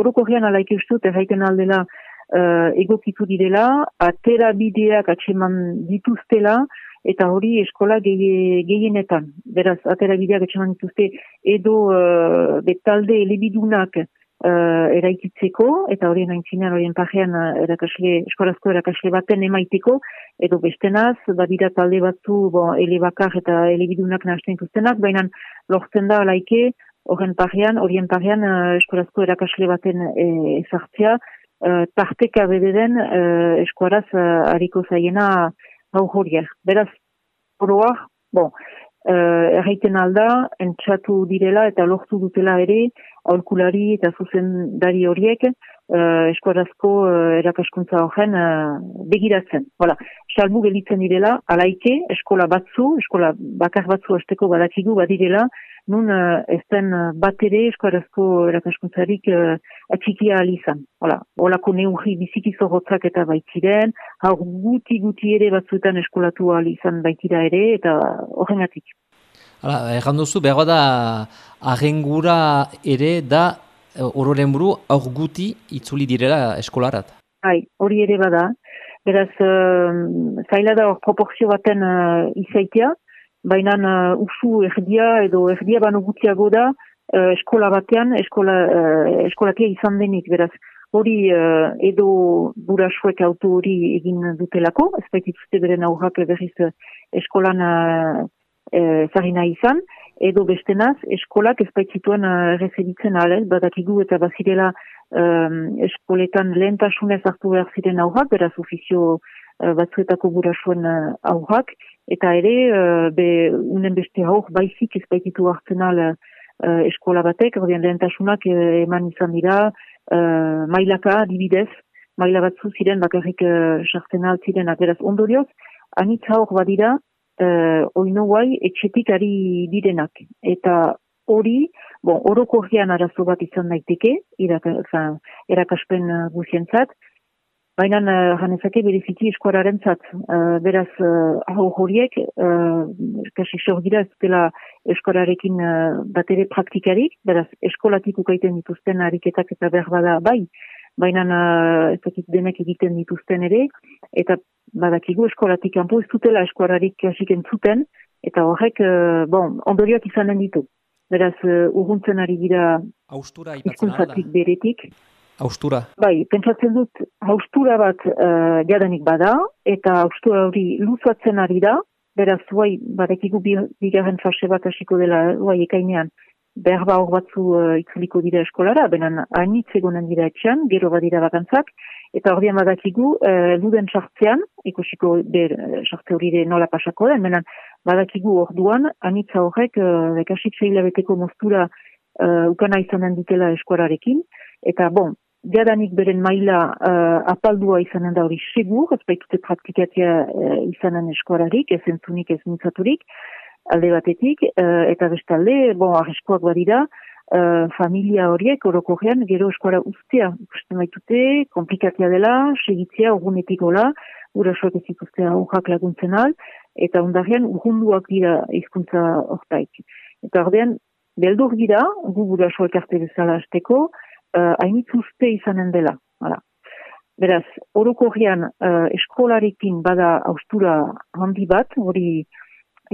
orokorrian alaik ustut, erraiten aldela uh, egokitu direla, atera bideak atseman dituztela, eta hori eskola gehienetan. Beraz, atera bideak atseman dituzte, edo uh, betalde elebidunak uh, eraikitzeko, eta horien aintzinean horien pajean erakasle, eskolazko erakasle baten emaiteko, edo bestenaz, badira talde batzu bo, elebakar eta elebidunak nahazten ikustenak, baina lortzen da laike, horren pajean, horien pajean uh, eskolazko erakasle baten e, ezartzea, uh, tarteka bededen uh, eskolaz uh, hariko zaiena hau horiak. Beraz, oroak, bon, uh, erraiten alda, entxatu direla eta lortu dutela ere, aurkulari eta zuzen dari horiek uh, eskuarazko uh, erakaskuntza horren uh, begiratzen. Hala, salbu gelitzen direla, alaike, eskola batzu, eskola bakar batzu azteko badakigu badirela, nun uh, ez den bat ere eskuarazko erakaskuntzarik uh, atxikia alizan. Hala, holako neurri biziki zorrotzak eta baitziren, hau guti guti ere batzuetan eskolatu alizan baitira ere, eta horrengatik. Hala, duzu, behar da, agengura ere da, e, ororen buru, aur guti itzuli direla eskolarat. Hai, hori ere bada. Beraz, uh, zaila da hor proporzio baten uh, izaitia, baina uh, usu erdia edo erdia bano gutiago da uh, eskola batean, eskola, uh, eskolatia izan denik, beraz. Hori uh, edo burasuek auto hori egin dutelako, ez baitituzte beren aurrak berriz eskolan uh, e, zarina izan, edo bestenaz, eskolak ez baitzituen uh, referitzen ale, badakigu eta bazirela um, eskoletan lehentasunez hartu behar ziren aurrak, beraz ofizio uh, batzuetako burasuen uh, aurrak, eta ere, be, unen beste aur, baizik ez hartzen ale uh, eskola batek, ordean lehentasunak eman izan dira, uh, mailaka, dibidez, maila batzu ziren, bakarrik sartzen uh, altziren, beraz ondorioz, anitza hor badira, uh, oino guai etxetik ari direnak. Eta hori, bon, oroko arazo bat izan daiteke, erakaspen uh, guzientzat, baina uh, janezake bereziki eskuararen zat. Uh, beraz, uh, hau horiek, uh, kasi sorgira ez dela eskuararekin uh, bat ere praktikarik, beraz, eskolatik ukaiten dituzten ariketak eta behar bada bai, baina uh, ez dakit denek egiten dituzten ere, eta badakigu eskolatik kanpo ez dutela eskuararik kasik entzuten, eta horrek, uh, bon, ondorioak izanen ditu. Beraz, uh, urguntzen ari dira izkuntzatik beretik. Austura? Bai, pentsatzen dut, haustura bat uh, jadanik bada, eta haustura hori luzatzen ari da, beraz, bai, badakigu bigarren fase bat hasiko dela, bai, ekainean, berba hor batzu uh, itzuliko dira eskolara, benen hainitz egonen dira etxean, gero badira bakantzak, eta hor dian badakigu, uh, luden sartzean, ikusiko ber, uh, sartze hori nola pasako den, benen badakigu hor duan, hainitza horrek, uh, bekasik beteko moztura uh, ukana izanen ditela eskolararekin, eta bon, Diadanik beren maila uh, apaldua izanen da hori segur, ez baitute praktikatia uh, izanen eskuararik, ez entzunik ez mintzaturik, alde batetik, uh, eta bestalde, bon, arreskoak badira, uh, familia horiek orokorrean gero eskuara ustea, ikusten baitute, komplikatia dela, segitzea, urgunetik hola, urasoak ez ikustea urrak laguntzen al, eta ondarean urgunduak dira izkuntza hortaik. Eta ordean, beldur dira, gu urasoak arte bezala azteko, uh, hainitz uste izanen dela. Hala. Beraz, orokorrean uh, eskolarekin bada austura handi bat, hori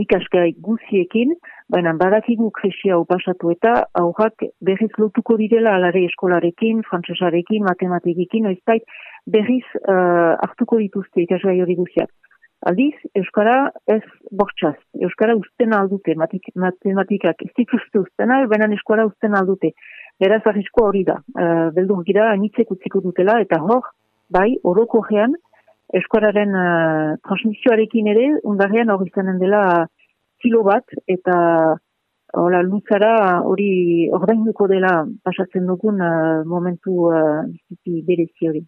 ikasgai guziekin, baina badakigu kresia upasatu eta aurrak berriz lotuko direla alare eskolarekin, frantsesarekin, matematikekin, oiztait berriz uh, hartuko dituzte ikasgai hori guziak. Aldiz, Euskara ez bortxaz. Euskara usten aldute, matematikak ez dituzte usten baina Euskara usten aldute. Beraz, arrisko hori da. Uh, beldur gira, anitzek utziko dutela, eta hor, bai, oroko gean, eskoraren uh, transmisioarekin ere, undarrean hori zanen dela kilo bat, eta hola, luzara hori ordainuko dela pasatzen dugun uh, momentu uh, berezi hori.